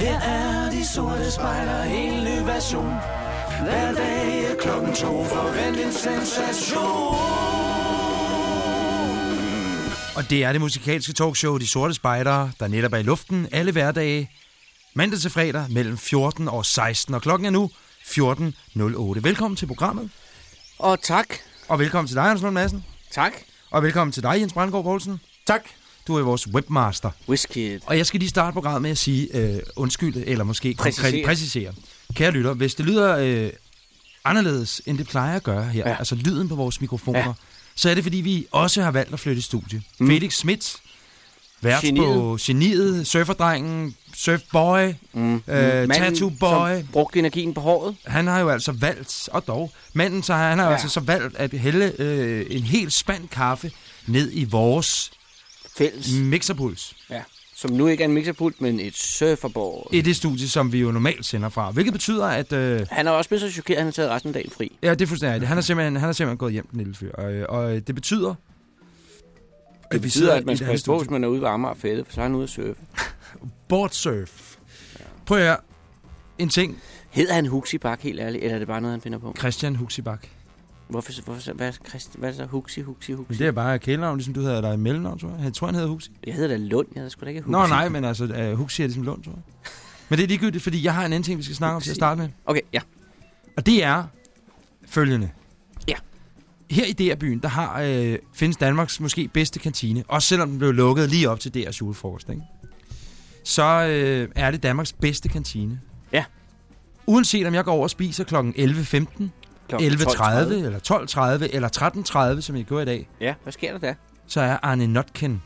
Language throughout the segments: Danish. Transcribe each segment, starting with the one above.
Her er de sorte spejler, en ny version. Hver dag er klokken to, forvent en sensation. Og det er det musikalske talkshow De Sorte Spejdere, der netop er i luften alle hverdage, mandag til fredag mellem 14 og 16. Og klokken er nu 14.08. Velkommen til programmet, Og tak. og velkommen til dig, Anders Lund Madsen. Tak. Og velkommen til dig, Jens Brandgaard Poulsen. Tak. Du er vores webmaster. Whisky. Og jeg skal lige starte programmet med at sige øh, undskyld, eller måske Præcisere. konkret præcisere. Kære lytter, hvis det lyder øh, anderledes, end det plejer at gøre her, ja. Altså lyden på vores mikrofoner, ja. Så er det fordi, vi også har valgt at flytte studie. Mm. Felix Schmidt, vært Geniet. på Geniet, surferdrengen, surfboy, Mm. øh, Manden, tattoo boy. som brugte energien på håret. Han har jo altså valgt, og dog, manden så har, han har ja. Altså så valgt at hælde øh, en hel spand kaffe ned i vores Fælles. mixerpuls. Ja. Som nu ikke er en mixerpult, men et surferborg. I det studie, som vi jo normalt sender fra. Hvilket betyder, at... Øh, Han er også blevet så chokeret, at han har taget resten af dagen fri. Ja, det er fuldstændig. Han er simpelthen, han er simpelthen gået hjem, den lille fyr. Og, og det betyder... Det vi betyder, at man skal passe på, hvis man er ude ved Amager Fælde, for så er han ude at surfe. Boardsurf. Prøv at høre. En ting. Hedder han Huxi Bak, helt ærligt, eller er det bare noget, han finder på? Christian Huxibak. Hvorfor, hvorfor hvad, er Christ, hvad er så Huxi, Huxi, Men Huxi? det er bare kælenavn, ligesom du hedder dig i mellemnavn, tror jeg. Jeg tror, han hedder Huxi. Jeg hedder da Lund, jeg hedder sgu da ikke Huxi. Nå, nej, men altså, uh, Huxi er ligesom Lund, tror jeg. Men det er ligegyldigt, fordi jeg har en anden ting, vi skal snakke om til at starte med. Okay, ja. Og det er følgende. Ja. Her i DR-byen, der har, øh, findes Danmarks måske bedste kantine. Også selvom den blev lukket lige op til DR's julefrokost. Ikke? Så øh, er det Danmarks bedste kantine. Ja. Uanset om jeg går over og spiser kl. 11.15, 11.30 Klokken 12.30. eller 12.30 eller 13.30, som jeg gjorde i dag, Ja, hvad sker der da? så er Arne Notkin.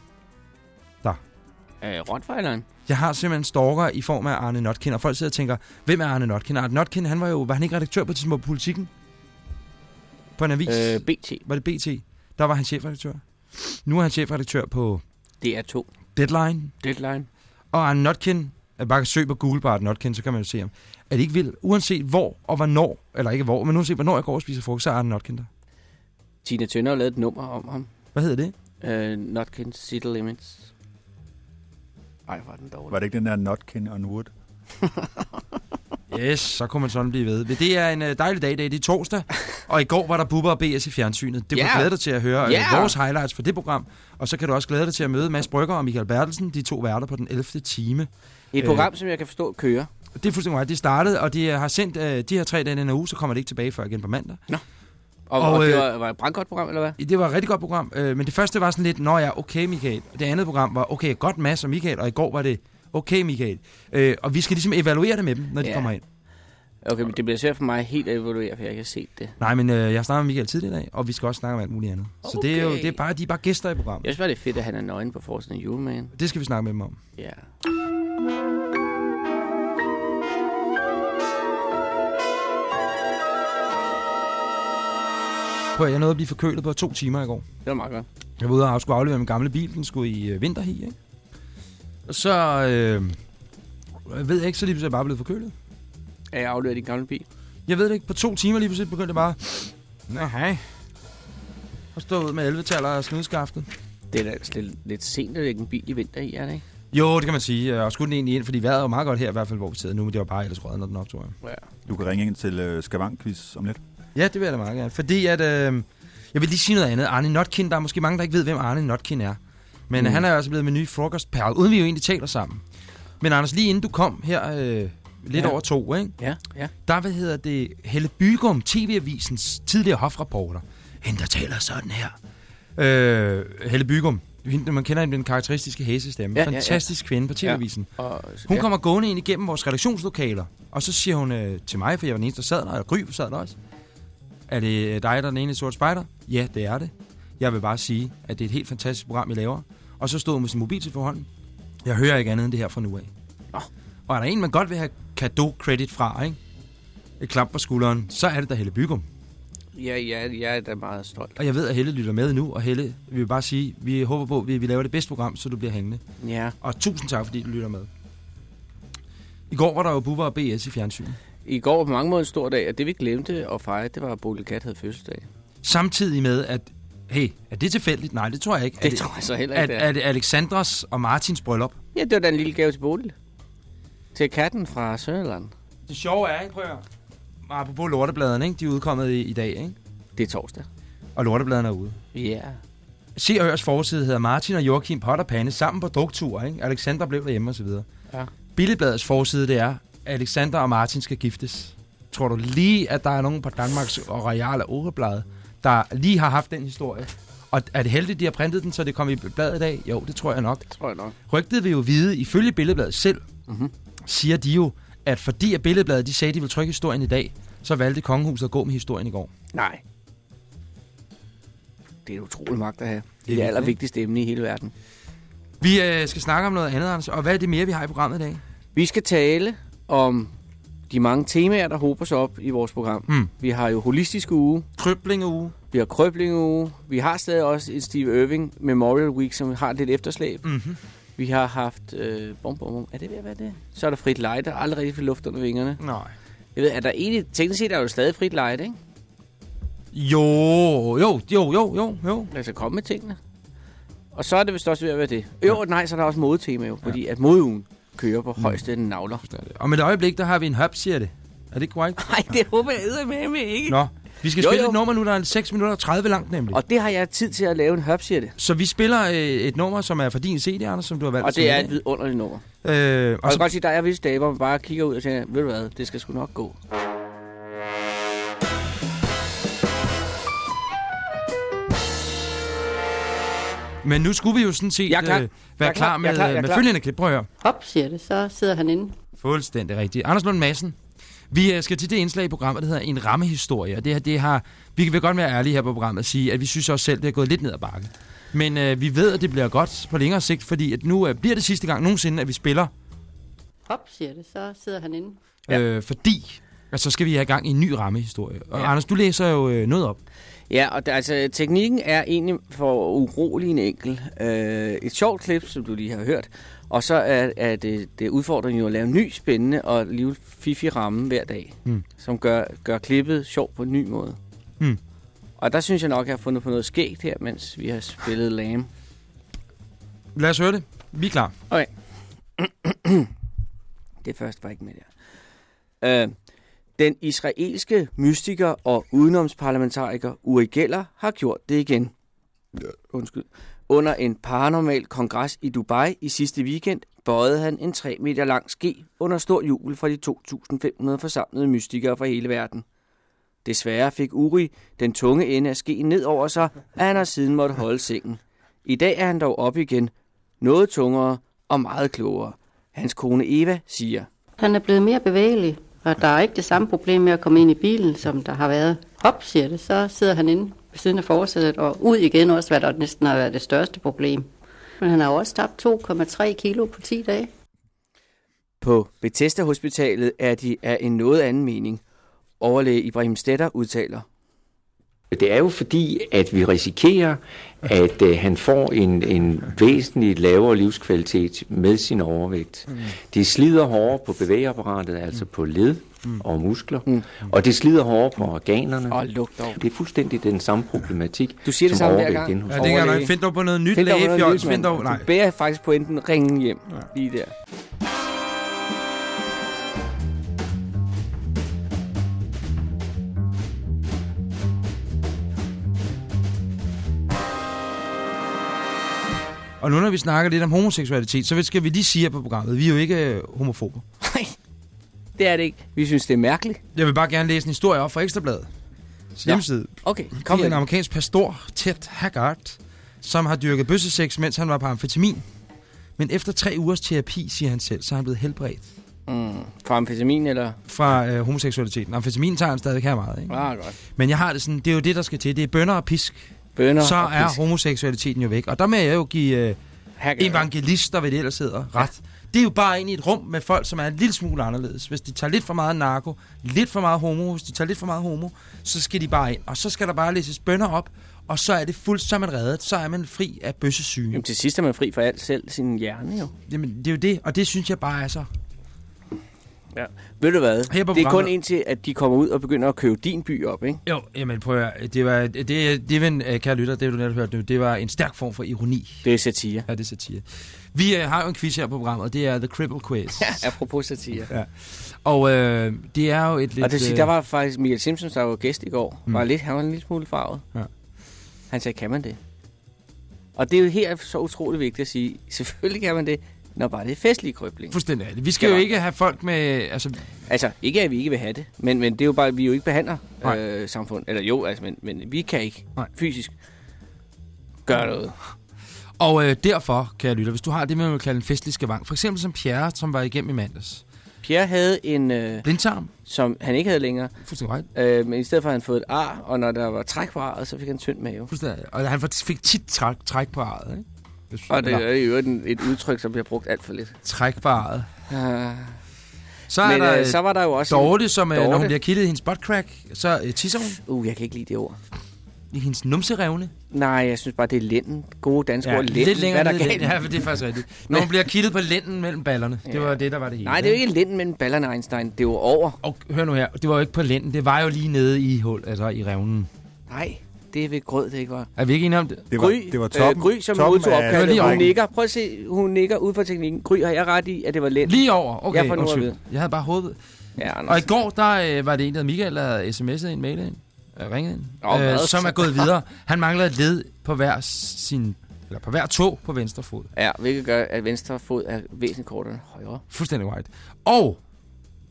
Øh, Rottweileren. Jeg har simpelthen stalker i form af Arne Notkin, og folk sidder og tænker, hvem er Arne Notkin? Arne Notkin, han var jo, var han ikke redaktør på tidspunkt på Politikken? På en avis? Øh, BT. var det BT? Der var han chefredaktør. Nu er han chefredaktør på DR2. Deadline. Deadline. Og Arne Notkin, at bare kan søge på Google på Arne Notkin, så kan man jo se ham. Det ikke vildt? Uanset hvor og hvornår, eller ikke hvor, men uanset hvornår jeg går og spiser frokost, så er Arne Notkin der. Tina Tønder har lavet et nummer om ham. Hvad hedder det? Uh, Notkins City Limits. Ej, var den dårlig. Var det ikke den der Notkin on Wood? Yes, så kunne man sådan blive ved. Det er en øh, dejlig dag i dag. Det er torsdag, og i går var der Bubber og BS i fjernsynet. Det kunne yeah. glæde dig til at høre yeah. vores highlights for det program. Og så kan du også glæde dig til at møde Mads Brygger og Michael Bertelsen, de to værter på den 11. time. Et Øh. program, som jeg kan forstå kører. Det er fuldstændig right. Det startede, og de har sendt øh, de her tre dage i den her uge, så kommer det ikke tilbage før igen på mandag. Og, Og, og, og det øh, var, var et brandgodt program, eller hvad? Det var et rigtig godt program, øh, men det første var sådan lidt, nå ja, okay Michael. Det andet program var, okay, godt Mads og Michael, og i går var det, okay Michael. Øh, og vi skal ligesom evaluere det med dem, når de Ja. kommer ind. Okay, men det bliver svært for mig helt at evaluere, for jeg ikke har set det. Nej, men øh, jeg snakker med Michael tidligere i dag, og vi skal også snakke om alt muligt andet. Så det er jo Okay. det er bare, de er bare gæster i programmet. Jeg synes bare, det er fedt, at han er nøgen på forsiden af Juleman. Det skal vi snakke med dem om. Ja. Prøv jeg nåede at blive forkølet på to timer i går. Det var meget godt. Jeg var ude og skulle aflevere min gamle bil, den skulle i øh, vinterhi, ikke? Og så, øh, jeg ved ikke, så lige pludselig er jeg bare blevet forkølet. Er jeg afleveret din gamle bil? Jeg ved det ikke, på to timer lige pludselig begyndte jeg bare, Nå, hej. Og stå ud med 11 taler og snudskaftet. Det er da altså lidt, lidt sent at lægge en bil i vinter i, er det ikke? Jo, det kan man sige. Og skulle den egentlig ind, fordi vejret er meget godt her, i hvert fald hvor vi sidder nu, men det var bare ellers røget, når den optog. Ja. Du kan ringe ind til øh, Skavank-quiz om lidt. Ja, det vil jeg da meget gerne. Fordi at, øh, jeg vil lige sige noget andet. Arne Notkin, der er måske mange, der ikke ved, hvem Arne Notkin er. Men mm. Han er jo også blevet med ny frokostperle, uden vi jo egentlig taler sammen. Men Anders, lige inden du kom her, øh, lidt Ja. over to, ikke? Ja, ja. der hvad hedder det, Helle Bygum, TV-avisens tidligere hofreporter, hende der taler sådan her. Øh, Helle Bygum, hende, man kender hende den karakteristiske hæsestemme. Ja, ja, ja. Fantastisk kvinde på TV-avisen. Og, Hun ja. kommer gående ind igennem vores redaktionslokaler, og så siger hun øh, til mig, for jeg var den eneste, der sad der, og Gry sad der også. Er det dig, der er den ene i sort spejder? Ja, det er det. Jeg vil bare sige, at det er et helt fantastisk program, I laver. Og så stod hun med sin mobiltelefon i hånden. Jeg hører ikke andet end det her fra nu af. Nå. Og er der en, man godt vil have kado-credit fra, ikke? Et klap på skulderen, så er det da Helle Bygum. Ja, ja, jeg er da meget stolt. Og jeg ved, at Helle lytter med nu, og Helle, vi vil bare sige, vi håber på, at vi, laver det bedste program, så du bliver hængende. Ja. Og tusind tak, fordi du lytter med. I går var der jo Bubber og BS i fjernsyn. I går var på mange måder en stor dag, og det vi glemte at fejre, det var, at Bolle Kat havde fødselsdag. Samtidig med, at, hey, er det tilfældigt? Nej, det tror jeg ikke. Det er tror jeg så heller at, ikke, det er. at Alexandras og Martins bryllup. Ja, det var da en lille gave til Bodil. til katten fra Sønderland. Det sjove er, ikke, prøv at. Apropos lortebladene, ikke? De er udkommet i, i dag, ikke? Det er torsdag. Og lortebladene er ude. Ja. Yeah. Se og Hørs forside hedder Martin og Joachim Pot og Pande sammen på druktur, ikke? Alexander blev derhjemme og så videre. Ja. Billedbladets forside, det er, Alexander og Martin skal giftes. Tror du lige, at der er nogen på Danmarks og Royale Ugeblad, der lige har haft den historie? Og er det heldigt, de har printet den, så det kommer i bladet i dag? Jo, det tror jeg nok. Tror jeg nok. Rygtet vil jo vide, ifølge Billedbladet selv, Mhm. siger de jo, at fordi at Billedbladet de sagde, at de ville trykke historien i dag, så valgte kongehuset at gå med historien i går. Nej. Det er et utroligt magt at have. Det er det allervigtigste emne i hele verden. Vi øh, skal snakke om noget andet, Anders. Og hvad er det mere, vi har i programmet i dag? Vi skal tale om de mange temaer, der hober sig op i vores program. Hmm. Vi har jo holistisk uge, Krøblingeuge. vi har krøblingeuge, vi har stadig også en Steve Irving Memorial Week, som har lidt efterslæb. Mm-hmm. Vi har haft... Øh, bum, bum, bum. Er det ved at være det? Så er der frit lejde, der er aldrig rigtig luft under vingerne. Nej. Jeg ved, er der egentlig... Teknisk set er der jo stadig frit lejde, ikke? Jo, jo, jo, jo, jo, jo. Lad os komme med tingene. Og så er det vist også ved at være det. Jo, nej, så er der også modetema jo, fordi at modeugen kører på højeste navler. Og med et øjeblik, der har vi en hub, siger det. Er det korrekt? Nej, det håber jeg med med ikke. Nå, vi skal Jo, spille jo. et nummer nu, der er 6 minutter og 30 langt nemlig. Og det har jeg tid til at lave en hub, siger det. Så vi spiller øh, et nummer, som er fra din CD, Anders, som du har valgt. Og det er et vidunderligt nummer. Øh, Og og så så, godt sige, der er visse dage, hvor man bare kigger ud og tænker, ved du hvad, det skal sgu nok gå. Men nu skulle vi jo sådan set Jeg klar. øh, Jeg være er klar, klar. med, Jeg klar. Jeg med klar. følgende klip. Prøv at høre. Hop, siger det, så sidder han inde. Fuldstændig rigtigt. Anders Lund Madsen. Vi øh, skal til det indslag i programmet, der hedder En rammehistorie. Og det, her, det har, vi vil godt være ærlige her på programmet og sige, at vi synes også selv, det er gået lidt ned ad bakke. Men øh, vi ved, at det bliver godt på længere sigt, fordi at nu øh, bliver det sidste gang nogensinde, at vi spiller Hop, siger det, så sidder han inde. Ja. Øh, fordi at så skal vi have i gang i en ny rammehistorie. Og Ja. Anders, du læser jo øh, noget op. Ja, og der, altså, teknikken er egentlig for urolig en enkel. Øh, et sjovt klip, som du lige har hørt. Og så er, er det, det udfordringen jo at lave en ny, spændende og fifi ramme hver dag. Mm. Som gør, gør klippet sjovt på en ny måde. Mm. Og der synes jeg nok, at jeg har fundet på noget skægt her, mens vi har spillet Lam. Lad os høre det. Vi er klar. Det første var ikke med der. Øh, den israelske mystiker og udenomsparlamentariker Uri Geller har gjort det igen. Undskyld. Under en paranormal kongres i Dubai i sidste weekend bøjede han en 3 meter lang ske under stor jubel fra de 2.500 forsamlede mystikere fra hele verden. Desværre fik Uri den tunge ende af skeen ned over sig, at han har siden måtte holde sengen. I dag er han dog op igen, noget tungere og meget klogere. Hans kone Eva siger, Han er blevet mere bevægelig, og der er ikke det samme problem med at komme ind i bilen, som der har været. Hop, siger det, så sidder han inde ved siden af forsædet, og ud igen også, hvad der næsten har været det største problem. Men han har også tabt 2,3 kilo på 10 dage. På Bethesda Hospitalet er de af en noget anden mening. Overlæge Ibrahim Stetter udtaler. Det er jo fordi, at vi risikerer, at øh, han får en, en væsentligt lavere livskvalitet med sin overvægt. Mm. Det slider hårdere på bevægeapparatet, altså på led og muskler, mm. og det slider hårdere på organerne. Og lugt dog. Det er fuldstændig den samme problematik, Du siger det som samme hver overvægt hos Ja, det nok. Find dog på noget nyt lægefjols. Find dog, nej. Du bærer faktisk på enten ringen hjem. Lige der. Og nu når vi snakker lidt om homoseksualitet, så skal vi lige sige her på programmet, vi er jo ikke øh, homofobe. Nej, det er det ikke. Vi synes, det er mærkeligt. Jeg vil bare gerne læse en historie op fra Ekstrabladet. Ja. hjemmeside. Okay, Kom kom en med. den. amerikansk pastor, Ted Haggard, som har dyrket bøssesex, mens han var på amfetamin. Men efter tre ugers terapi, siger han selv, så er han blevet helbredt Mm, for amfetamin eller? fra øh, homoseksualiteten. Amfetamin tager han stadig her meget, ikke? Ah, godt. Men jeg har det sådan, det er jo det, der skal til. Det er bønder og pisk. Bønner så er fisk. homoseksualiteten jo væk. Og der må jeg jo give øh, evangelister, hvad det ellers hedder, ret. Det er jo bare ind i et rum med folk, som er en lille smule anderledes. Hvis de tager lidt for meget narko, lidt for meget homo, hvis de tager lidt for meget homo, så skal de bare ind. Og så skal der bare læses bønder op, og så er det fuldt, så er man reddet. Så er man fri af bøssesyge. Jamen, til sidst er man fri for alt selv sin hjerne, jo. Jamen, det er jo det, og det synes jeg bare er så... Ja. Ved du hvad? Her på det er kun indtil, at de kommer ud og begynder at købe din by op, ikke? Jo, jamen prøv at. Det var, det, det, ven, øh, kære lytter, det du netop hørt nu, det var en stærk form for ironi. Det er satire. Ja, det er satire. Vi øh, har jo en quiz her på programmet, og det er The Cripple Quiz. Ja, apropos satire. Og øh, det er jo et lidt... Og det vil sige, øh, der var faktisk Michael Simpson, der var gæst i går. Mm. Var lidt, han var en lille smule farvet. Ja. Han sagde, kan man det? Og det er jo her så utroligt vigtigt at sige, selvfølgelig kan man det, når bare det er festlig krybling. Fuldstændig. Vi skal jo ikke have folk med... Altså, Altså, ikke at vi ikke vil have det, men, men det er jo bare, at vi jo ikke behandler Nej. øh, samfund. Eller jo, altså, men, men vi kan ikke Nej. fysisk gøre noget. og øh, derfor, kan jeg lytte, hvis du har det, man vil kalde en festlig skavang, for eksempel som Pierre, som var igennem i mandags. Pierre havde en, øh, Blindtarm, som han ikke havde længere, fuldstændig right. øh, men i stedet for at han fået et ar, og når der var træk på arret, så fik han tynd mave. Fuldstændig. Og han fik tit træk, træk på arret, ikke? Hvis- Og det eller, er øvrigt en- et udtryk, som bliver brugt alt for lidt. Træk på arret. Uh, Så er men der øh, så var der jo også... Dorte, som øh, når hun Dorte. bliver kittet i hendes buttcrack, så øh, tisser hun uh, jeg kan ikke lide det ord. i hendes numserevne. Nej, jeg synes bare, det er lænden. Gode danske ord. Lænden. lidt længere Hvad er der lænden. Ja, for det er faktisk rigtigt. Når hun bliver kittet på lænden mellem ballerne. Det Ja. var det, der var det hele. Nej, det er jo ikke lænden mellem ballerne, Einstein. Det jo over. Og hør nu her, det var jo ikke på lænden, det var jo lige nede i hul, altså i revnen. Nej, det er ved grød, det ikke var. Er vi ikke enige om det? Det var, Gry, det var toppen, øh, Gry, som toppen modtog af Det var opkaldet. Hun nikker. Prøv at se, hun nikker ud fra teknikken. Gry, har jeg ret i, at det var lænden? Lige over, okay, Jeg får undskyld. vide. Jeg havde bare håbet. Ja, Og i Anders. går, der øh, var det en, der Michael, der havde sms'et en, mailet ind, øh, ringet ind, hvad? øh, som er gået videre. Han mangler et led på hver sin, eller på hver tog på venstre fod. Ja, hvilket gør, at venstre fod er væsentligt kortere end højre. Fuldstændig right. Og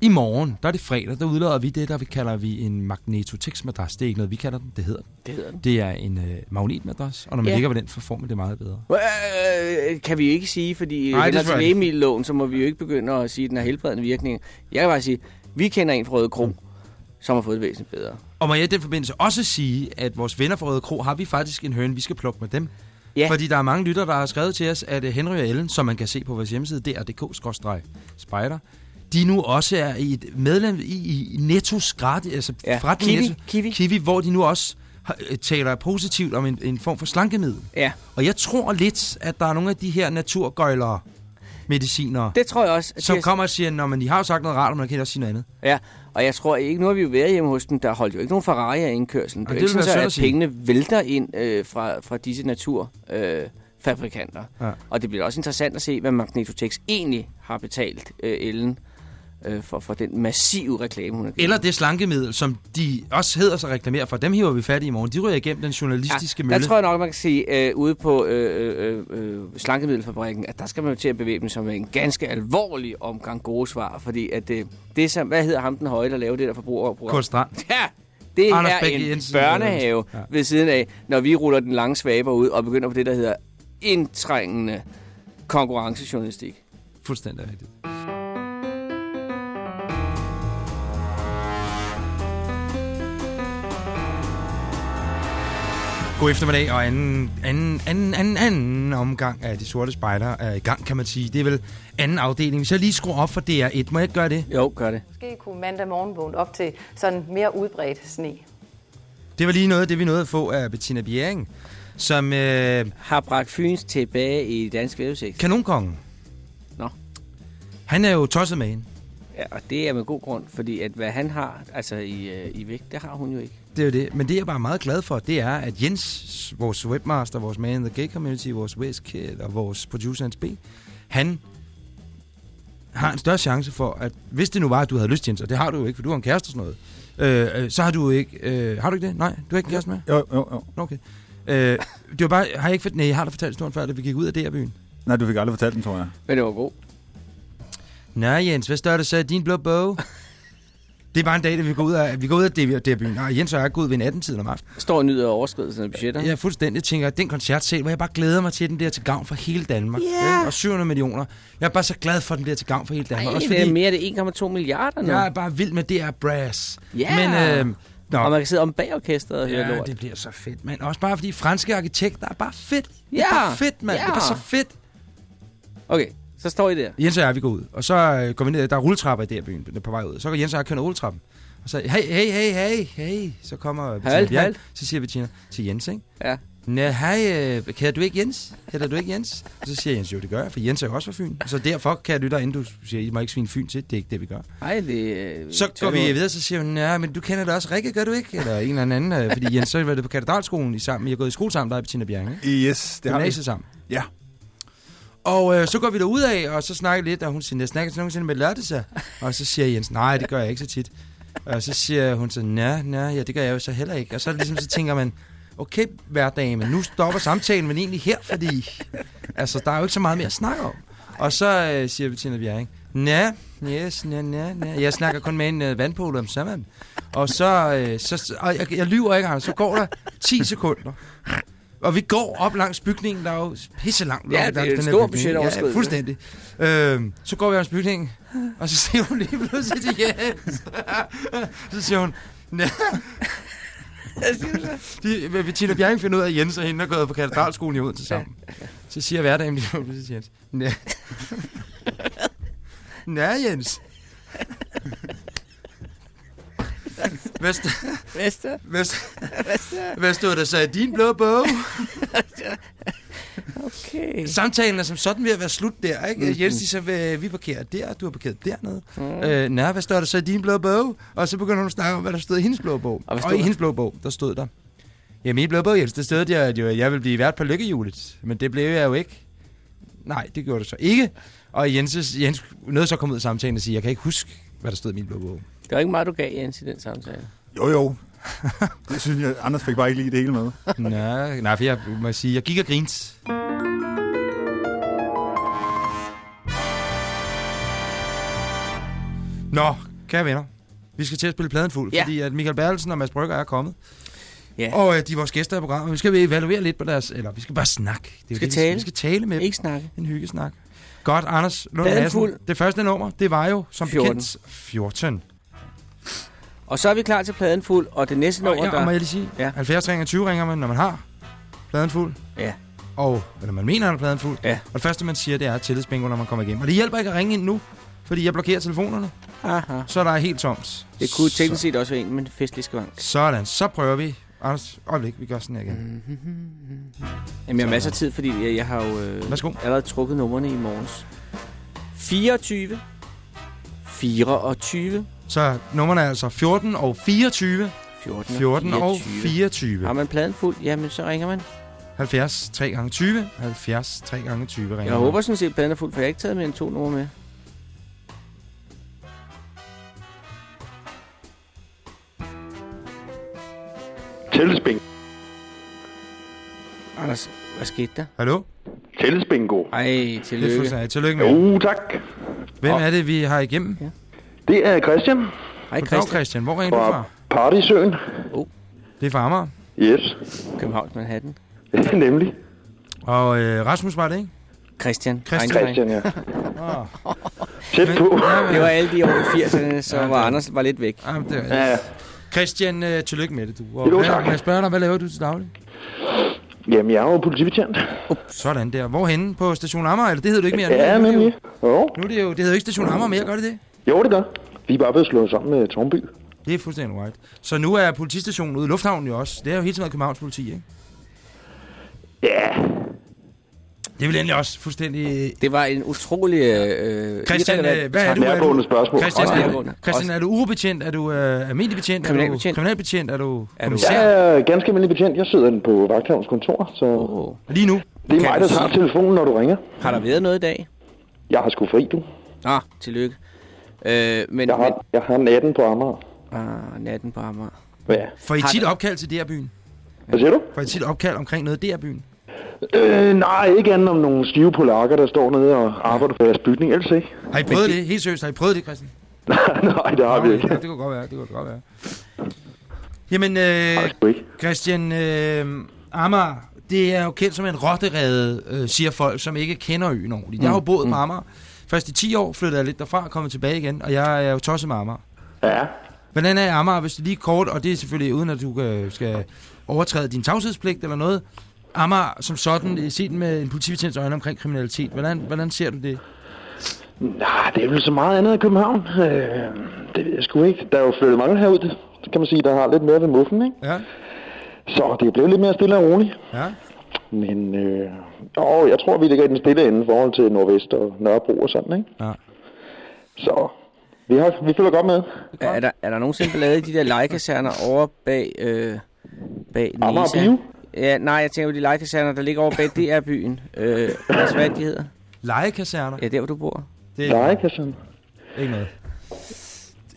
i morgen, der er det fredag, der udlader vi det, der vi kalder vi en magnetotex-madras. Det er ikke noget, vi kalder den, det hedder den. Det hedder den. Det er en øh, magnetmadras, og når man Ja. ligger på den, så får man det meget bedre. Øh, kan vi jo ikke sige, fordi Nej, Nej, det tror til lægemiddelloven, så må vi jo ikke begynde at sige, at den har helbredende virkning. Jeg kan bare sige, vi kender en fra Røde Kro, som har fået det væsentligt bedre. Og må jeg i den forbindelse også sige, at vores venner fra Røde Kro, har vi faktisk en høne, vi skal plukke med dem. Ja. Fordi der er mange lytter, der har skrevet til os, at øh, Henry og Ellen, som man kan se på vores hjemmeside, dr.dk-spider, de nu også er i et medlem i, i Nettos gratis, altså Ja. forretning Kiwi, Netto, Kiwi. Kiwi, hvor de nu også har, øh, taler positivt om en, en form for slankemiddel. Ja, Og jeg tror lidt, at der er nogle af de her naturgøjlere, mediciner, det tror jeg også. har- kommer og siger, når man de har jo sagt noget rart, og man kan også sige noget andet. Ja, og jeg tror ikke, nu har vi jo været hjemme hos dem, der holdt jo ikke nogen Ferrari af indkørselen. Det er jo ikke sådan, så, at at pengene vælter ind øh, fra, fra disse naturfabrikanter. Øh, fabrikanter. Ja. Og det bliver også interessant at se, hvad Magnetotex egentlig har betalt øh, Ellen øh, for, for den massive reklame, hun har givet. Eller det slankemiddel, som de også hedder sig reklamerer for. Dem hiver vi fat i i morgen. De ryger igennem den journalistiske ja, mølle. der tror jeg nok, man kan sige, øh, ude på øh, øh, øh, slankemiddelfabrikken, at der skal man jo til at bevæbne sig med en ganske alvorlig omgang gode svar, fordi at det, det som, hvad hedder ham den høje, der laver det der forbrugerprogram? Kurt Strand. Ja, det Anders er Bæk en Jensen. børnehave ja. ved siden af, når vi ruller den lange svaber ud og begynder på det, der hedder indtrængende konkurrencejournalistik. Fuldstændig rigtigt. God eftermiddag, og anden, anden, anden, anden, anden omgang af De Sorte Spejder er i gang, kan man sige. Det er vel anden afdeling. Hvis jeg lige skruer op for DR1, må jeg ikke gøre det? Jo, gør det. Måske kunne mandag morgen vågne op til sådan mere udbredt sne. Det var lige noget af det, vi nåede at få af Bettina Bjerring, som øh, Har bragt Fyns tilbage i dansk vævesigt. kanonkongen. Nå. Han er jo tosset med hende. Ja, og det er med god grund, fordi at hvad han har altså i, øh, i vægt, det har hun jo ikke. Det er jo det. Men det, jeg er bare meget glad for, det er, at Jens, vores webmaster, vores man in the gay community, vores West Kid og vores producer Hans B, han har en større chance for, at hvis det nu var, at du havde lyst, Jens, og det har du jo ikke, for du har en kæreste og sådan noget, øh, øh, så har du ikke... Øh, har du ikke det? Nej, du har ikke en kæreste med? Jo, jo, jo. Okay. Øh, det var bare... Har jeg ikke... Nej, jeg har da fortalt historien før, da vi gik ud af DR-byen. Nej, du fik aldrig fortalt den, tror jeg. Men det var god. Nå, Jens, hvad står der så i din blå bog? Det er bare en dag, da vi går ud af, vi går ud af DR-byen. Nej, Jens og jeg går ud ved en 18-tiden om aftenen. Står og nyder overskridelsen af budgetterne. Jeg er fuldstændig tænker, at den koncertsal, hvor jeg bare glæder mig til, at den der til gavn for hele Danmark. Ja. ikke? Og 700 millioner. Jeg er bare så glad for, at den der til gavn for hele Danmark. Ej, Også det er fordi, mere det er 1,2 milliarder nu. jeg er bare vild med DR Brass. Ja. Men, øh, nå, Og man kan sidde om bag orkestret og høre ja, lort. det bliver så fedt, mand. Også bare fordi franske arkitekter er bare fedt. Det er Ja. bare fedt, mand. Det er Ja. bare så fedt. Okay, så står I der. Jens og jeg, vi går ud. Og så øh, går vi ned, der er rulletrapper i der byen på vej ud. Så går Jens og jeg kører rulletrappen. Og så, hey, hey, hey, hey, hey. Så kommer Bettina Halt, Bjerg. halt. Så siger Bettina til Jens, ikke? Ja. Ja, hej, øh, kender du ikke Jens? Kender du ikke Jens? Og så siger Jens, jo, det gør jeg, for Jens er jo også fra Fyn. Så derfor kan jeg lytte dig, inden du siger, I må ikke svine Fyn til. Det er ikke det, vi gør. Nej, det... øh, Så går vi videre, så siger hun, ja, men du kender da også Rikke, gør du ikke? Eller en eller anden, øh, fordi Jens, så har været på katedralskolen i sammen. I har gået i skole sammen, der er Bettina Bjerg, ikke? Yes, det har vi. Sammen. Ja. Og øh, så går vi derud af, og så snakker lidt, og hun siger, jeg snakker så nogensinde med Lotte. Og så siger Jens, nej, det gør jeg ikke så tit. Og så siger hun så, nej, nej, ja, det gør jeg jo så heller ikke. Og så, ligesom, så tænker man, okay, hverdame, nu stopper samtalen men egentlig her, fordi altså, der er jo ikke så meget mere at snakke om. Og så øh, siger Bettina Bjerring, nej, yes, nej, nej, nej. Jeg snakker kun med en øh, vandpolo om sammen. Og så, øh, så og jeg, jeg lyver ikke, Anders, så går der 10 sekunder. Og vi går op langs bygningen, der er jo pisse langt. Ja, det er et stort budgetoverskridelse. Ja, fuldstændig. Øhm, så går vi langs bygningen, og så siger hun lige pludselig til Jens. så siger hun. De, Bettina Bjerring finder ud af, at Jens og hende er gået på katedralskolen i Odense sammen. Så siger hverdagen lige pludselig til Jens. Nej. Nej, Jens. Hvad, st- Vester. hvad stod der så i din blå bog? Okay. Samtalen er som sådan ved at være slut der, ikke? Mm. Jens, de så, "Øh, vi parkerer der, du har parkeret dernede. Mm. Øh, nej, hvad står der så i din blå bog? Og så begynder hun at snakke om, hvad der stod i hendes blå bog. Og hvad Og, stod i hendes blå bog, der stod der. Ja, min blå bog, Jens, der stod der, at jo, jeg ville blive vært på lykkehjulet. Men det blev jeg jo ikke. Nej, det gjorde det så ikke. Og Jens, Jens nåede så at komme ud af samtalen og sige, jeg kan ikke huske, hvad der stod i min blå bog. Det var ikke meget, du gav Jens i den samtale. Jo, jo. det synes jeg, Anders fik bare ikke lige det hele med. nej, nej, for jeg må sige, jeg gik og grinte. Nå, kære venner. Vi skal til at spille pladen fuld, Ja. fordi at Michael Bertelsen og Mads Brygger er kommet. Ja. Og øh, de er vores gæster i programmet. Vi skal evaluere lidt på deres... Eller vi skal bare snakke. Det er jo skal det, tale. Vi skal tale med dem. Ikke snakke. En hyggesnak. Godt, Anders Lund Madsen. Det første nummer, det var jo som 14. bekendt 14. Og så er vi klar til pladen fuld, og det næste nummer, ja, og må der... jeg lige sige, Ja. ja. 70 ringer 20 ringer man, når man har pladen fuld. Ja. Og, eller man mener, at pladen fuld. Ja. Og det første, man siger, det er tillidsbingo, når man kommer igennem. Og det hjælper ikke at ringe ind nu, fordi jeg blokerer telefonerne, Aha. så der er helt tomt. Det kunne teknisk set også være en med en festlig skavank. Sådan, så prøver vi. Anders, øjeblik, vi gør sådan her igen. Jamen, jeg har masser af tid, fordi jeg, jeg har jo øh, Værsgo. allerede trukket numrene i morges. 24. 24. Så nummerne er altså 14 og 24. 14, 14 og 24. 24. Har man pladen fuld, jamen så ringer man. 70 3 gange 20 70 3 gange 20 ringer Jeg man. håber sådan set, at pladen er fuld, for jeg har ikke taget mere end to numre med. Tællesbing. Anders, hvad skete der? Hallo? Tællesbingo. Ej, Det er tillykke. fuldstændig. Tillykke med. Jo, tak. Hvem er det, vi har igennem? Det er Christian Hej Goddag, Christian, Christian. Hvor ringer du fra? Partysøen. Det er fra Amager. Yes, Københavns Manhattan. nemlig. Og øh, Rasmus var det, ikke? Christian. Christian. Christian, ja. Oh. Tæt på. Det var alle de år i 80'erne, så Ja, var det- Anders var lidt væk. Jamen, det er... Ja, ja. Christian, øh, tillykke med det, du. Og Jo, hvad, tak. jeg spørge dig, hvad laver du til daglig? Jamen, jeg er jo politibetjent. Sådan der. Hvorhenne? På station Amager? Eller det hedder du ikke mere? Ja, er nemlig. Jo, Nu er det jo... Det hedder jo ikke station Amager mere, gør det det? Jo det gør. Vi er bare blevet slået sammen med Tornby. Det er fuldstændig right. Så nu er politistationen ude i Lufthavnen jo også. Det er jo hele tiden været Københavns politi, ikke? Ja, Det er vel endelig også fuldstændig... Det var en utrolig... Øh, Christian, irrelevant øh, hvad er du? Er du spørgsmål. Christian, Også er, du, Christian, er du urobetjent? Er du øh, almindelig betjent? Kriminalbetjent. Er du kriminalbetjent? Er du Er du- kommissær? jeg er ganske almindelig betjent. Jeg sidder på vagthavns kontor, så Oh. Lige nu? det er Kan mig, der tager telefonen, når du ringer. Har der været noget i dag? Jeg har sgu fri, du. Ah, tillykke. Øh, men, Jeg har, jeg har natten på Amager. men ah, natten på Amager. Ja. Får I Har tit opkald til DR-byen? Hvad siger du? Får I tit opkald omkring noget DR-byen? Øh, nej, ikke andet om nogle stive polakker, der står nede og arbejder på deres bygning. Ellers ikke. Har I prøvet det- det? Helt seriøst, har I prøvet det, Christian? nej, det har vi Nå, ikke. Ja, det kunne godt være, det kunne godt være. Jamen, øh, vi. Christian øh, Amager, det er jo kendt som en rotterede, øh, siger folk, som ikke kender øen ordentligt. Jeg har jo boet på Amager. Først i 10 år flyttede jeg lidt derfra og kommet tilbage igen, og jeg er jo tosset med Amager. Ja. Hvordan er Amager, hvis det lige kort, og det er selvfølgelig uden at du øh, skal overtræde din tavshedspligt eller noget. Amager som sådan, øh, set med en politibetjents øjne omkring kriminalitet, hvordan, hvordan ser du det? Nej, det er vel så meget andet i København. Øh, det ved jeg sgu ikke. Der er jo flyttet mange herud, det kan man sige, der har lidt mere ved muffen, ikke? Ja. Så det er blevet lidt mere stille og roligt. Ja. Men øh, åh, jeg tror, vi ligger i den stille ende i forhold til Nordvest og Nørrebro og sådan, ikke? Ja. Så vi, har, vi følger godt med. Er der, er der nogensinde ballade i de der legekaserner over bag, øh, bag Amager? Bio? Ja, nej, jeg tænker på de legekaserner, der ligger over bag DR-byen. Øh, altså, hvad er det, de hedder? Legekaserner. Ja, der hvor du bor. Det er Legekassen. ikke noget.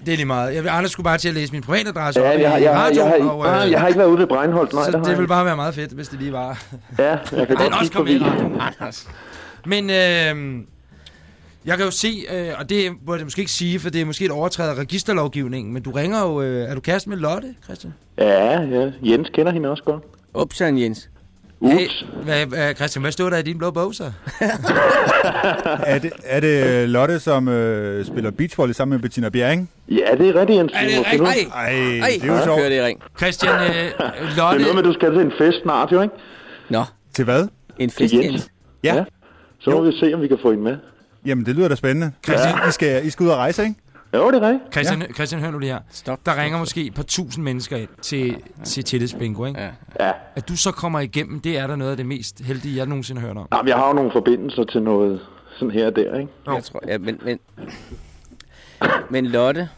Det er lige meget. Jeg Anders skulle bare til at læse min privatadresse Ja, op jeg, har- i jeg, har- radioen, jeg, har, og, ikke, øh, jeg har ikke været ude ved Breinholt, nej, så det det jeg ville bare være meget fedt, hvis det lige var. Ja, jeg kan Den godt også kom med i radioen. Anders. Men øh, jeg kan jo se, øh, og det burde jeg måske ikke sige, for det er måske et overtræd af registerlovgivningen, men du ringer jo, øh, er du kæreste med Lotte, Christian? Ja, ja, Jens kender hende også godt. Upsan, Jens. Ups. hvad, hvad, Christian, hvad stod der i din blå bog så? Er det, er det Lotte, som øh, spiller beachvolley sammen med Bettina Bjerring? Ja, det er rigtigt, Jens. Er det rigtigt? Ej, Ej, det er jo sjovt. kører det i ring. Christian, øh, Det er Lotte, noget med, at du skal til en fest snart, jo, ikke? Nå, Til hvad? en fest, Jens. Jens. Ja. Ja. Så må vi se, om vi kan få hende med. Jamen, det lyder da spændende. Christian. I, skal, I skal ud og rejse, ikke? Jo, det er rigtigt. Christian, ja. Christian, hør nu lige her. Stop. Der ringer måske et par tusind mennesker ind til, til tillidsbingo, ikke? Ja. Ja. At du så kommer igennem, det er der noget af det mest heldige, jeg nogensinde har hørt om. Jamen, jeg har jo nogle forbindelser til noget sådan her og der, ikke? Jeg tror, ja, men, men, men Lotte,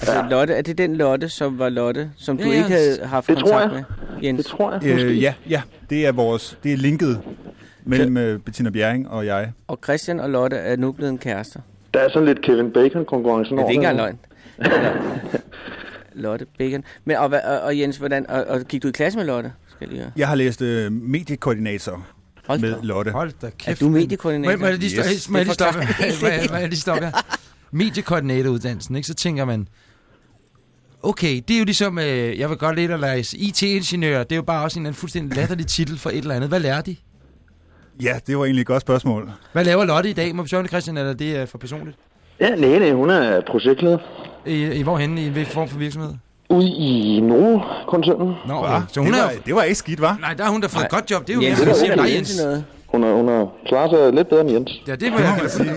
altså ja. Lotte, er det den Lotte, som var Lotte, som du Ja, ikke ja. havde haft Det tror kontakt jeg. med, Jens? Det tror jeg, måske. Øh, ja, ja. Det er vores, det er linket mellem øh, Bettina Bjerring og jeg. Og Christian og Lotte er nu blevet kærester. Der er sådan lidt Kevin Bacon-konkurrence Ja, det er ikke engang løgn. Lotte Bacon. Men, og, og, og Jens, hvordan, og, og gik du i klasse med Lotte? Skal jeg lige høre. Jeg har læst øh, mediekoordinator Hold da med op. Lige Hold da Er kæft. du men- mediekoordinator? Må, må jeg lige, Yes. yes. må jeg lige Det stoppe? Må jeg- lige stoppe her? Mediekoordinatoruddannelsen, ikke? Så tænker man, okay, det er jo ligesom, øh, jeg vil godt lidt at læse IT-ingeniør. Det er jo bare også en eller anden fuldstændig latterlig titel for et eller andet. Hvad lærer de? Ja, det var egentlig et godt spørgsmål. Hvad laver Lotte i dag? Må vi spørge det, Christian, eller det er for personligt? Ja, nej, nej, hun er projektleder. I, i hvorhenne? I hvilken form for virksomhed? Ude i Novo-koncernen. Nå, Hva? okay. så hun det, er var, jo... det var ikke skidt, var? Nej, der har hun da fået et godt job. Det er jo Jens, Jens, det er Jens. Jens. Hun har, hun har klaret sig lidt bedre end Jens. Ja, det må jeg kunne sige.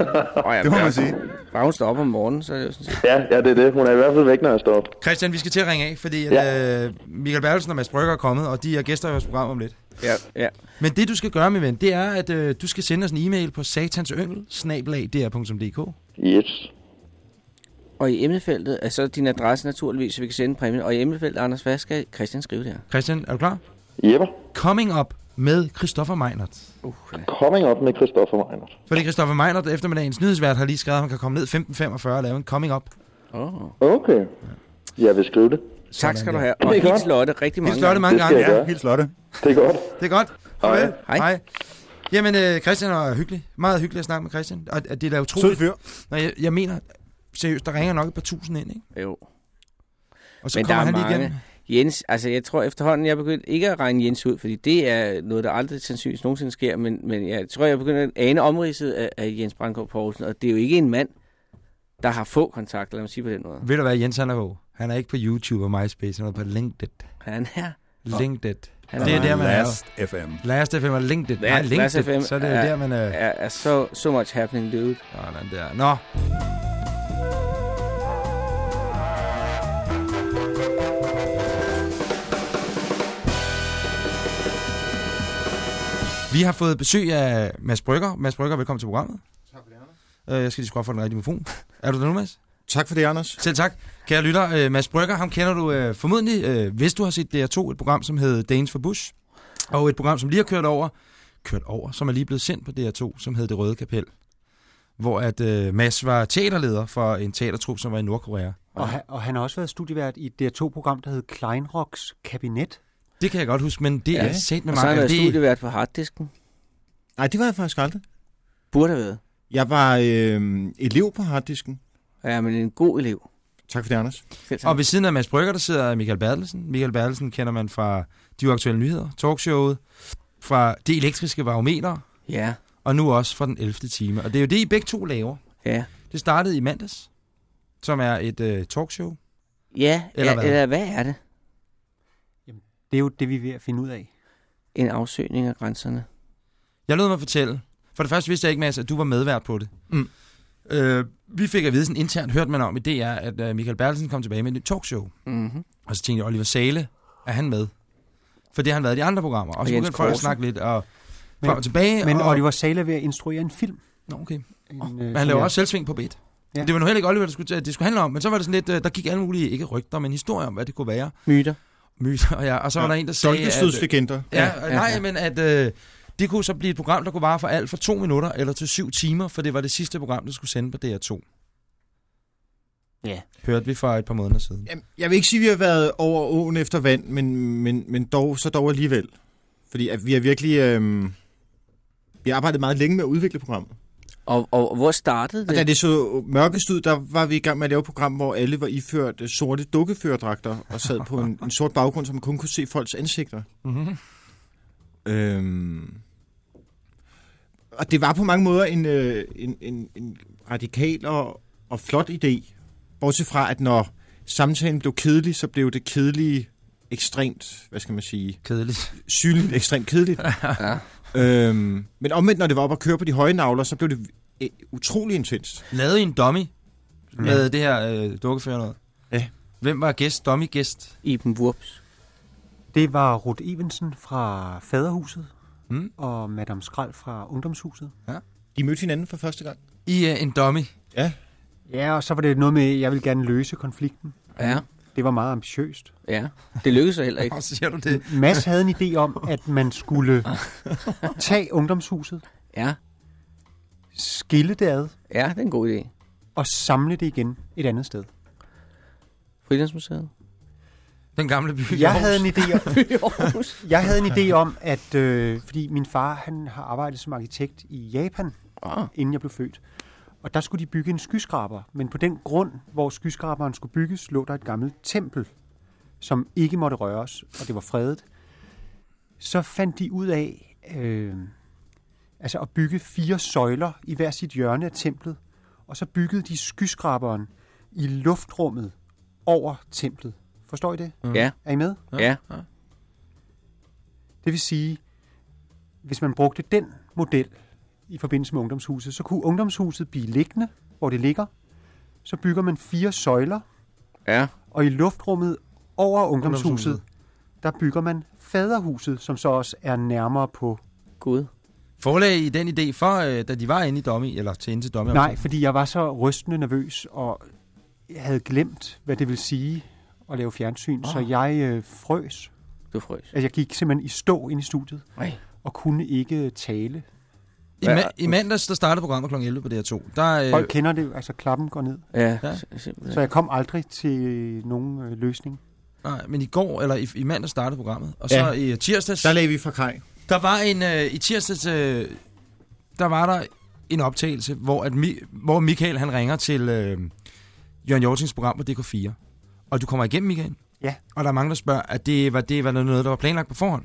Oh, ja, Det må man sige. Bare hun står op om morgenen, så er det jo sådan set. Ja, ja, det er det. Hun er i hvert fald væk, når jeg står op. Christian, vi skal til at ringe af, fordi at, Ja. øh, Michael Bertelsen og Mads Brygger er kommet, og de er gæster i vores program om lidt. Ja, ja. Men det, du skal gøre, min ven, det er, at øh, du skal sende os en e-mail på satansyngel, snablag.dr.dk. Yes. Og i emnefeltet, altså din adresse naturligvis, så vi kan sende præmien. Og i emnefeltet, Anders, hvad skal Christian skrive der? Christian, er du klar? Jepper. Coming Up med Christoffer Meinert. Uh, ja. Coming up med Christoffer Meinert. Fordi Christoffer Meinert, eftermiddagens nyhedsvært, har lige skrevet, at han kan komme ned 15.45 og lave en Coming Up. Oh. Okay. Jeg vil skrive det. Tak skal du have. Og Det er hils. Lotte rigtig mange Hils Lotte gange. mange gange. Ja. Helt Lotte. Det er godt. det er godt. Farvel. Hej. Hej. Jamen, øh, Christian er hyggelig. Meget hyggelig at snakke med Christian. Og det er da Sød utroligt. fyr. Når jeg, jeg mener, seriøst, der ringer nok et par tusind ind, ikke? Jo. Og så Men der kommer er han lige mange. igennem. Jens, altså jeg tror efterhånden, jeg er begyndt ikke at regne Jens ud, fordi det er noget, der aldrig sandsynligvis nogensinde sker, men, men jeg tror, jeg er begyndt at ane omridset af, af Jens Brandgaard Poulsen, og det er jo ikke en mand, der har få kontakter, lad mig sige på den måde. Ved du hvad, Jens han er på? Han er ikke på YouTube og MySpace, han er på LinkedIn. Han er... LinkedIn. Han Det er der, man er. Last FM. Last FM og LinkedIn. Ja, Nej, Last LinkedIn. FM Så er det jo er- der, man er... er, er så so much happening, dude. Sådan der. Nå. Vi har fået besøg af Mads Brygger. Mads Brygger, velkommen til programmet. Tak for det, Jeg skal lige skrue for den rigtige mikrofon. Er du der nu, Mads? Tak for det, Anders. Selv tak. Kære lytter, øh, Mads Brygger, ham kender du øh, formodentlig, øh, hvis du har set DR2, et program, som hed Danes for Bush, og et program, som lige har kørt over, kørt over, som er lige blevet sendt på DR2, som hed Det Røde Kapel, hvor at øh, Mads var teaterleder for en teatertrup, som var i Nordkorea. Og, han, og han har også været studievært i et DR2-program, der hed Kleinrocks Kabinet. Det kan jeg godt huske, men det Ja. er sat med Og så har han mig. været Det, studievært på harddisken. Nej, det var jeg faktisk aldrig. Burde have været. Jeg var øh, elev på harddisken. Ja, men en god elev. Tak for det, Anders. Og ved siden af Mads Brygger, der sidder Michael Bertelsen. Michael Bertelsen kender man fra De Aktuelle Nyheder, talkshowet, fra Det Elektriske Barometer, Ja, og nu også fra Den 11. time. Og det er jo det, I begge to laver. ja. Det startede i mandags, som er et øh, talkshow. Ja, Eller eller, hvad? eller hvad er det? Det er jo det, vi er ved at finde ud af. En afsøgning af grænserne. Jeg lød mig fortælle. For det første vidste jeg ikke, Mads, at du var medvært på det. Mm. Øh, vi fik at vide sådan internt, hørte man om i DR, at øh, Michael Bertelsen kom tilbage med et nyt talkshow. Mm-hmm. Og så tænkte jeg, Oliver Sale, er han med? For det har han været i de andre programmer. Og så Jens begyndte folk at snakke lidt og Men- frem og tilbage. Men og, Oliver Sale er ved at instruere en film. Nå, okay. En, øh, Men han laver jeg- også selvsving på beat. Ja. Ja. Det var nu heller ikke Oliver, det skulle, det skulle handle om, men så var det sådan lidt, øh, der gik alle mulige, ikke rygter, men historier om, hvad det kunne være. Myter. Myter, ja. Og så var der en, der sagde, at, Dolkestødslegender. ja, Ja, ja, nej, ja. men at øh, det kunne så blive et program, der kunne vare for alt fra to minutter eller til syv timer, for det var det sidste program, der skulle sende på DR2. Ja. Hørte vi for et par måneder siden. Jamen, Jeg vil ikke sige, at vi har været over åen efter vand, men, men, men dog, så dog alligevel. Fordi at vi har virkelig... Øhm, vi har arbejdet meget længe med at udvikle programmet. Og, og, og hvor startede Og da det? det så mørkest ud, der var vi i gang med at lave et program, hvor alle var iført øh, sorte dukkeførdragter og sad på en, en sort baggrund, så man kun kunne se folks ansigter. Mm-hmm. Øhm, og det var på mange måder en, øh, en, en, en radikal og, og flot idé. Bortset fra, at når samtalen blev kedelig, så blev det kedelige ekstremt, hvad skal man sige, Kedeligt. sygligt ekstremt kedeligt. Ja. øhm, men omvendt, når det var op at køre på de høje navler, så blev det øh, utrolig intenst. Lavede I en dummy med det her øh, dukkefører noget? Ja. Hvem var gæst, dummy-gæst? Iben Wurps. Det var Ruth Evensen fra Faderhuset Mm. og Madame Skrald fra Ungdomshuset. De mødte hinanden for første gang. I øh, en dummy. Ja, og så var det noget med, at jeg ville gerne løse konflikten. Ja, Det var meget ambitiøst. ja. Det lykkedes så heller ikke. Og så siger du det. Mads havde en idé om, at man skulle tage Ungdomshuset, Ja, skille det ad ja, det er en god idé. og samle det igen et andet sted. Frilandsmuseet. Den gamle by. Jeg havde en idé om, jeg havde en idé om at øh, fordi min far han har arbejdet som arkitekt i Japan, Ah, inden jeg blev født. Og der skulle de bygge en skyskraber, men på den grund, hvor skyskraberen skulle bygges, lå der et gammelt tempel, som ikke måtte røres, og det var fredet. Så fandt de ud af øh, altså at bygge fire søjler i hver sit hjørne af templet, og så byggede de skyskraberen i luftrummet over templet. Forstår I det? ja, Er I med? ja. Det vil sige, hvis man brugte den model i forbindelse med ungdomshuset, så kunne ungdomshuset blive liggende, hvor det ligger. Så bygger man fire søjler, Ja, og i luftrummet over ungdomshuset, Ungdomshuset. der bygger man faderhuset, som så også er nærmere på... gud. Forlag I den idé for, øh, da de var inde i dummy, eller til inde til dummy? Nej, fordi jeg var så rystende nervøs, og jeg havde glemt, hvad det vil sige at lave fjernsyn, oh. så jeg øh, frøs. Du frøs. Altså, jeg gik simpelthen i stå ind i studiet, Nej. og kunne ikke tale. I, ma- I mandags, der startede programmet kl. 11 på DR2. Der, øh, Folk kender det, altså klappen går ned. Ja, Ja. sim- simpelthen. Så jeg kom aldrig til nogen øh, løsning. nej, men i går, eller i, i mandags startede programmet. Og så Ja. i tirsdags, Der lagde vi fra kaj. der var en, øh, i tirsdags, øh, der var der en optagelse, hvor, at Mi- hvor Michael han ringer til øh, Jørgen Jortings program på DK4. Og du kommer igennem, Michael. Ja. Og der er mange, der spørger, at det var, det var noget, der var planlagt på forhånd.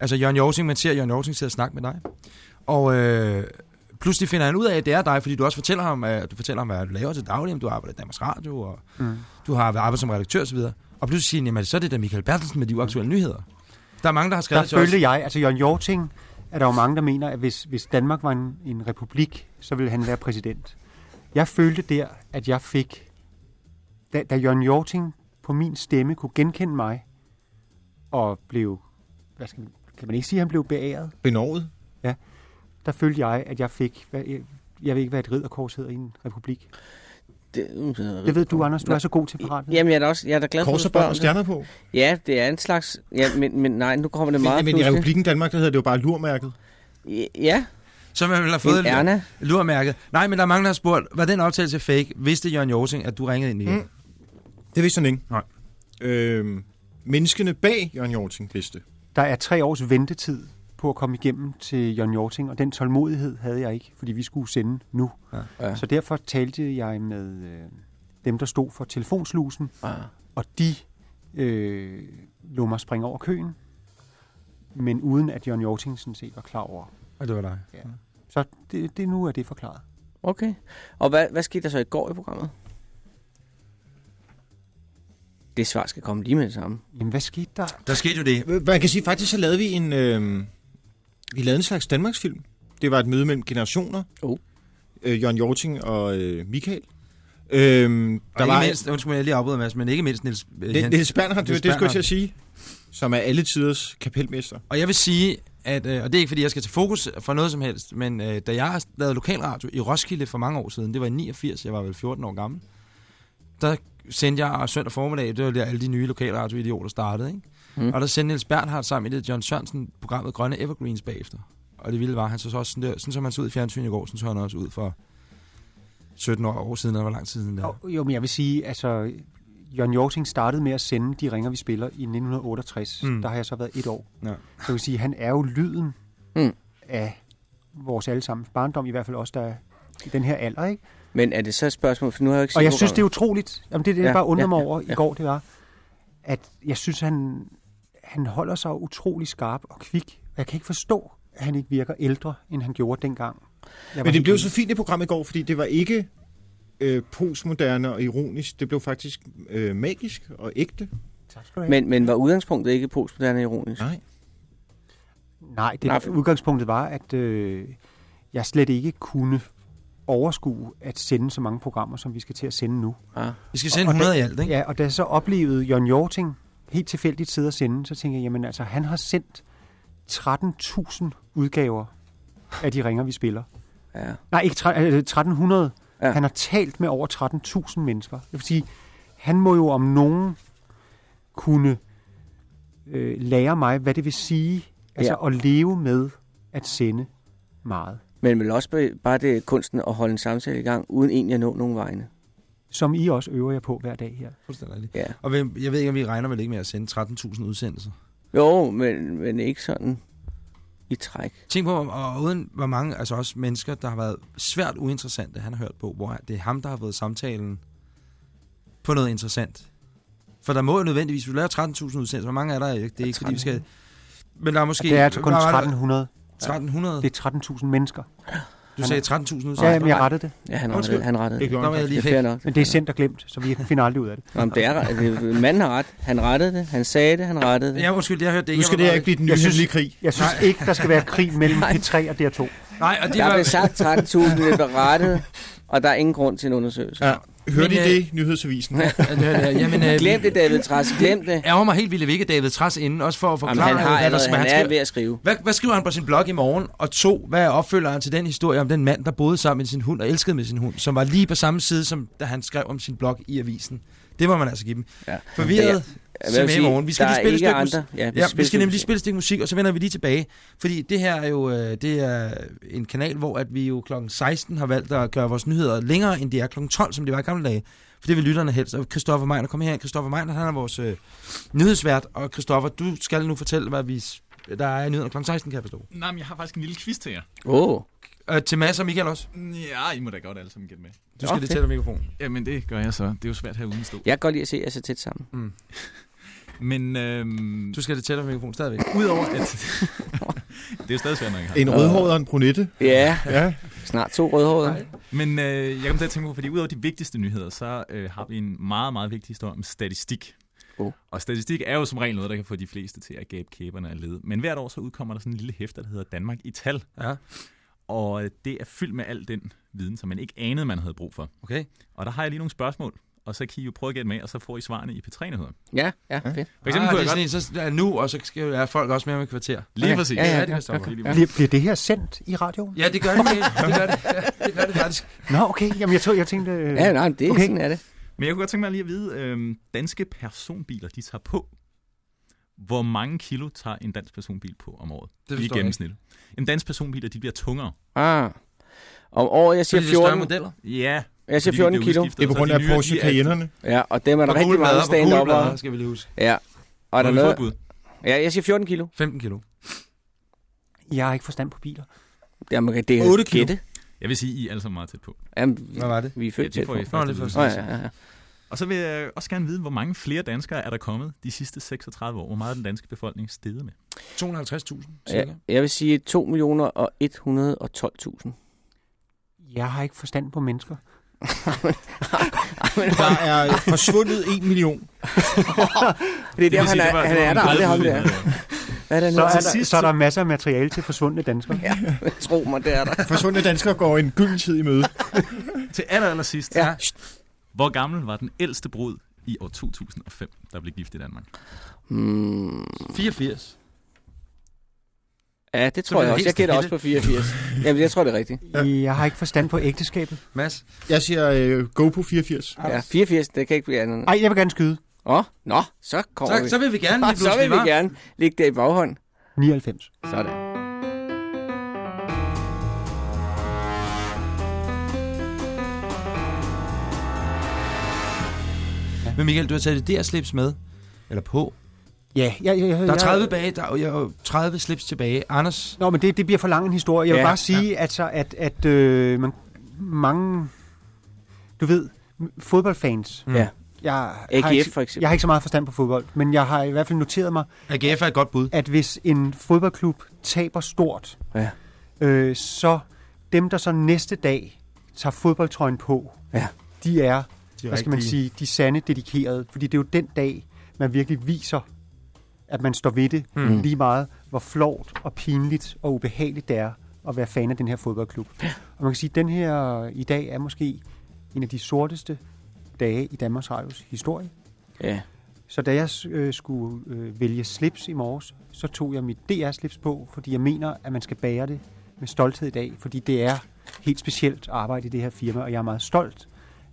Altså Jørgen Jorting, man ser Jørgen Jorting sidde og snakke med dig. Og øh, pludselig finder han ud af, at det er dig, fordi du også fortæller ham, at du fortæller ham, hvad du laver til daglig, om du arbejder i Danmarks Radio, og Mm. du har arbejdet som redaktør osv. Og pludselig siger han, jamen så er det da Michael Bertelsen med de uaktuelle nyheder. Der er mange, der har Der skrevet til os. følte jeg, altså Jørgen Jorting, er der jo mange, der mener, at hvis, hvis Danmark var en, en republik, så ville han være præsident. Jeg følte der, at jeg fik, da, da Jørgen Jorting på min stemme kunne genkende mig, og blev, hvad skal man, kan man ikke sige, at han blev beæret? Benovet. Der følte jeg, at jeg fik, hvad, jeg, jeg ved ikke, hvad et ridderkors hedder i en republik. Det, Det ved du, Anders, du er så god til forretning. Jamen, jeg er da også jeg er da glad for, at du stjerner på. Ja, det er en slags... Ja, men, men nej, nu kommer det meget Men, men i. Republiken Danmark, der hedder det jo bare lurmærket. Ja, Så man ville have fået lurmærket. Nej, men der er mange, der har spurgt, var den optagelse fake? Vidste Jørgen Jorting, at du ringede ind igen? Mm. Det vidste han ikke. Nej. Øhm, menneskene bag Jørgen Jorting vidste. Der er tre års ventetid på at komme igennem til Jørgen Jorting, og den tålmodighed havde jeg ikke, fordi vi skulle sende nu. Ja. Så derfor talte jeg med øh, dem, der stod for telefonslusen, Ah. og de øh, lå mig springe over køen, men uden at Jørgen Jorting sådan set var klar over. Og det var dig. Så det, det nu er det forklaret. Okay. Og hvad, hvad skete der så i går i programmet? Det svar skal komme lige med det samme. Jamen, hvad skete der? Der skete jo det. Man kan sige, faktisk så lavede vi en, øh, vi lavede en slags Danmarksfilm. Det var et møde mellem generationer. Oh. Øh, Jørgen Jorting og øh, Michael. Øhm, Og der ikke var mindst, undskyld mig, jeg lige afbryder, Mads, men ikke mindst Niels, øh, det er Spanhard, det, Niels det skulle jeg til at sige, som er alle tiders kapelmester. Og jeg vil sige, at, øh, og det er ikke fordi, jeg skal til fokus for noget som helst, men øh, da jeg lavede lokalradio i Roskilde for mange år siden, det var i 89, jeg var vel 14 år gammel, der sendte jeg søndag formiddag, det var der alle de nye lokalradioidioter startede, ikke? Mm. Og der sendte Niels Bernhardt sammen med det John Sørensen programmet Grønne Evergreens bagefter. Og det vilde var, han så også sådan der, sådan som han så ud i fjernsyn i går, sådan så han også ud for 17 år, år siden, eller hvor lang tid siden der. Jo, men jeg vil sige, altså, Jørgen Jorting startede med at sende De ringer, vi spiller i 1968. Mm. Der har jeg så været et år. Ja. Så jeg vil sige, han er jo lyden Mm. af vores allesammens barndom, i hvert fald også der er i den her alder, ikke? Men er det så et spørgsmål, for nu har jeg ikke Og jeg synes, det er utroligt, jamen det, er det jeg Ja, bare undrer ja, mig over ja. i går, det var, at jeg synes, han, han holder sig utrolig skarp og kvik. Jeg kan ikke forstå, at han ikke virker ældre, end han gjorde dengang. Men det blev så fint det program i går, fordi det var ikke øh, postmoderne og ironisk. Det blev faktisk øh, magisk og ægte. Tak skal du have. Men, men var udgangspunktet ikke postmoderne ironisk? Nej. Nej, det Nej, Nej, for- udgangspunktet var, at øh, jeg slet ikke kunne overskue at sende så mange programmer, som vi skal til at sende nu. Ah. Vi skal sende Og- og 100 da- i alt, ikke? Ja, og da jeg så oplevede Jørgen Jorting helt tilfældigt sidde og sende, så tænkte jeg, jamen altså, han har sendt 13.000 udgaver af de ringer, vi spiller. Ja. Nej, ikke tre- øh, 1300. Ja. Ja. Han har talt med over 13.000 mennesker. Det vil sige, han må jo om nogen kunne øh, lære mig, hvad det vil sige altså Ja. at leve med at sende meget. Men vel også bare det kunsten at holde en samtale i gang, uden egentlig at nå nogen vegne. Som I også øver jer på hver dag her. Fuldstændig. Ja. Og jeg ved ikke, om vi regner vel ikke med at sende 13.000 udsendelser. Jo, men, men ikke sådan i træk. Tænk på, og uden hvor mange, altså også mennesker, der har været svært uinteressante, han har hørt på, hvor det er ham, der har fået samtalen på noget interessant. For der må jo nødvendigvis, hvis du laver 13.000 udsendelser, hvor mange er der? ikke? Det er ikke, fordi vi skal... Men der er måske... Det er kun hvad var der? 1300. 1300? Det er 13.000 mennesker. Du sagde 13.000 udsendelser? Ja, men jeg rettede det. Ja, han rettede, han rettede Det det. gjorde var jeg lige Det er nok. Men det er sendt og glemt, så vi finder aldrig ud af det. Nå, men det er, det, manden har ret. Han rettede det. Han sagde det. Han rettede det. Ja, undskyld, jeg hørte det ikke. Nu skal det ikke blive den nye synes- krig. Jeg synes ikke, der skal være krig mellem Nej. P3 og DR2. bare- Nej, og det Der var... blev sagt 13.000, det blev rettet, og der er ingen grund til en undersøgelse. Ja. Hørte I Men, øh, det, nyhedsavisen? Ja, Jamen, øh, Glem det, David Træs. Glem det. ærger mig helt vildt, at vi ikke er David Træs inden, også for at Jamen, forklare, han har hvad der han han er skrive. ved at skrive. Hvad, hvad skriver han på sin blog i morgen? Og to, hvad er opfølgeren til den historie om den mand, der boede sammen med sin hund og elskede med sin hund, som var lige på samme side, som da han skrev om sin blog i avisen? Det må man altså give dem. Ja. Forvirret, Vil med i sige, morgen. Vi skal lige spille et stykke andre. Ja, Ja, vi skal nemlig spille et stykke musik, og så vender vi lige tilbage. Fordi det her er jo øh, det er en kanal, hvor at vi jo klokken 16 har valgt at gøre vores nyheder længere, end det er klokken 12, som det var i gamle dage. For det vil lytterne helst. Og Christoffer Meiner, kom her. Christoffer Meiner, han er vores øh, nyhedsvært. Og Christoffer, du skal nu fortælle, hvad vi, der er nyheder klokken 16, kan jeg forstå. Nej, men jeg har faktisk en lille quiz til jer. Åh, oh, Øh, til Mads og Michael også. Ja, I må da godt alle sammen gætte med. Du skal Nå, lidt tættere mikrofonen. Jamen, det gør jeg så. Det er jo svært her uden stå. jeg kan godt lide at se jer så tæt sammen. Mm. Men øhm, Du skal lidt tættere mikrofonen stadigvæk. udover at... det er jo stadig svært, når jeg har En rødhåret og en brunette. Ja, Ja. snart to rødhårede. Men øh, jeg kom til at tænke på, fordi udover de vigtigste nyheder, så øh, har vi en meget, meget vigtig historie om statistik. Oh. Og statistik er jo som regel noget, der kan få de fleste til at gabe kæberne af led. Men hvert år så udkommer der sådan en lille hæfte, der hedder Danmark i tal. Ja, Og det er fyldt med al den viden, som man ikke anede, man havde brug for. okay. Og der har jeg lige nogle spørgsmål, og så kan I jo prøve at gætte med, og så får I svarene i P3-nyheder. Ja, ja, fedt. For eksempel ah, kunne det er jeg sådan godt... en, så er nu, og så skal være folk også med om et kvarter. Lige Okay. præcis. Ja, ja, det ja, Stoffer. okay. Ja. Bliver, bliver det her sendt i radioen? Ja, det gør det. Det gør det. Ja, det gør det faktisk. Nå, okay. Jamen, jeg, tror, jeg tænkte... Øh, Ja, nej, det er Okay. sådan er det. Men jeg kunne godt tænke mig lige at vide, øh, danske personbiler, de tager på. Hvor mange kilo tager en dansk personbil på om året? Det I jeg gennemsnit. En dansk personbiler, de bliver tungere. Ah. Om året, jeg siger er det større 14, modeller. Ja. jeg siger fordi 14 det er kilo. Det er på grund af de Porsche er- Cayennerne. Ja, og dem er der Og rigtig mange stand og op skal vi lige huske. Ja. Og der er vi få noget... Ja, jeg siger 14 kilo. 15 kilo. Jeg har ikke forstand på biler. Jamen, det er 8 kilo. gætte. Jeg vil sige, I er alle sammen meget tæt på. Jamen, Hvad var det? vi er Ja, født det tæt på. Nå, først det vide. første. Åh, ja, ja, ja. Og så vil jeg også gerne vide, hvor mange flere danskere er der kommet de sidste 36 år? Hvor meget er den danske befolkning steget med? 250.000, Ja, cirka. jeg vil sige 2 millioner og 112.000. Jeg har ikke forstand på mennesker. Der er forsvundet en million. Det er der, han er, han er der aldrig ham der. Hvad er det Så er, der, sidst så er der masser af materiale til forsvundne danskere. Ja, tro mig, det er der. Forsvundne danskere går en gylden tid i møde. Til aller, aller sidst. Ja. Hvor gammel var den ældste brud i år 2005, der blev gift i Danmark? Hmm. 84. Ja, det tror jeg også. Jeg gætter også på 84. Jamen, jeg tror, det er rigtigt. Jeg har ikke forstand på ægteskabet. Mads? Jeg siger øh, go på 84. Ja, 84, det kan ikke blive andet. Ej, jeg vil gerne skyde. Åh, oh, nå, så kommer Så, vi. så vil vi gerne lige så vil vi hva'? gerne ligge der i baghånd. 99. Sådan. Men Michael, du har taget det der slips med. Eller på. Ja, jeg, jeg, jeg, Der er 30 bage, der er jo 30 slips tilbage. Anders, Nå, men det, det bliver for lang en historie. Jeg vil Ja, bare sige, ja. altså, at, at øh, man, mange, du ved, fodboldfans. Mm. Ja. Jeg har, AGF ikke, for eksempel. jeg har ikke så meget forstand på fodbold, men jeg har i hvert fald noteret mig, AGF er et godt bud. at hvis en fodboldklub taber stort, Ja. øh, så dem, der så næste dag tager fodboldtrøjen på, Ja. de er, De hvad skal man sige, de sande dedikerede. Fordi det er jo den dag, man virkelig viser, at man står ved det Mm. lige meget, hvor flot og pinligt og ubehageligt det er at være fan af den her fodboldklub. Og man kan sige, at den her i dag er måske en af de sorteste dage i Danmarks Radios historie. Ja. Så da jeg øh, skulle øh, vælge slips i morges, så tog jeg mit DR-slips på, fordi jeg mener, at man skal bære det med stolthed i dag, fordi det er helt specielt at arbejde i det her firma, og jeg er meget stolt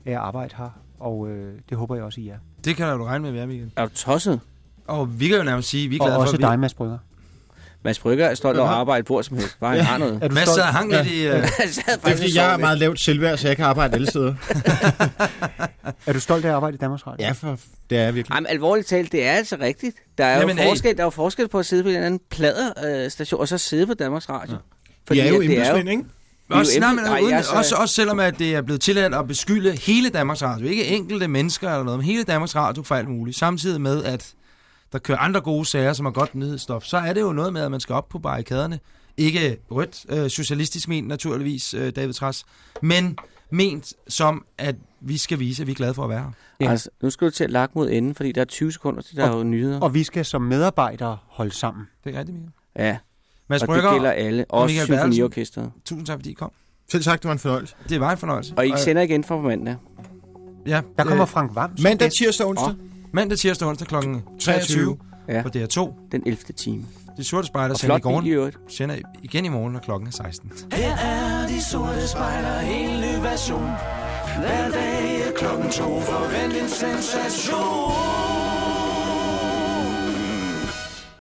af at arbejde her, og øh, det håber jeg også, I er. Det kan du regne med, være, Michael. Er du tosset? Og vi kan jo nærmest sige, vi er Og glade for, også at vi... dig, Mads Brygger. Mads Brygger er stolt over at arbejde hvor som helst. Bare han har noget. Er du Mads sad og hang lidt i... Uh... Det er fordi, og jeg er lidt. meget lavt selvværd, så jeg kan arbejde alle steder. Er du stolt af at arbejde i Danmarks Radio? Ja, for det er jeg virkelig. Jamen, alvorligt talt, det er altså rigtigt. Der er, Jamen, jo hey. forskel, der er jo forskel på at sidde på en eller anden pladerstation, og så sidde på Danmarks Radio. Vi er jo at embedsmænd, ikke? Også, nej, men, Nej, uden, jeg er så- også, også selvom at det er blevet tilladt at beskylde hele Danmarks Radio, ikke enkelte mennesker eller noget, men hele Danmarks Radio for alt muligt, samtidig med, at der kører andre gode sager, som er godt nyhedsstof, så er det jo noget med, at man skal op på barrikaderne. Ikke rødt, øh, socialistisk ment naturligvis, øh, David Træs, men ment som, at vi skal vise, at vi er glade for at være her. Ja. Altså, nu skal du til at lagt mod enden, fordi der er 20 sekunder til, der er jo nyheder. Og vi skal som medarbejdere holde sammen. Det er rigtigt, Michael. Ja, Mads og det gælder alle. og Også Bertelsen. symfoniorkestret. tusind tak, fordi I kom. Selv sagt, det var en fornøjelse. Det var en fornøjelse. Og I sender igen fra på mandag. Ja, Der kommer øh, Frank Vam. som Mandag, tirsdag og onsdag. mandag, tirsdag og onsdag kl. 23 Ja. på DR2. Den 11. time. De sorte spejder Og sender i øvrigt. Sender igen i morgen, når klokken er 16. Her er de sorte spejler, en ny version. Hver dag klokken to, forvent en sensation.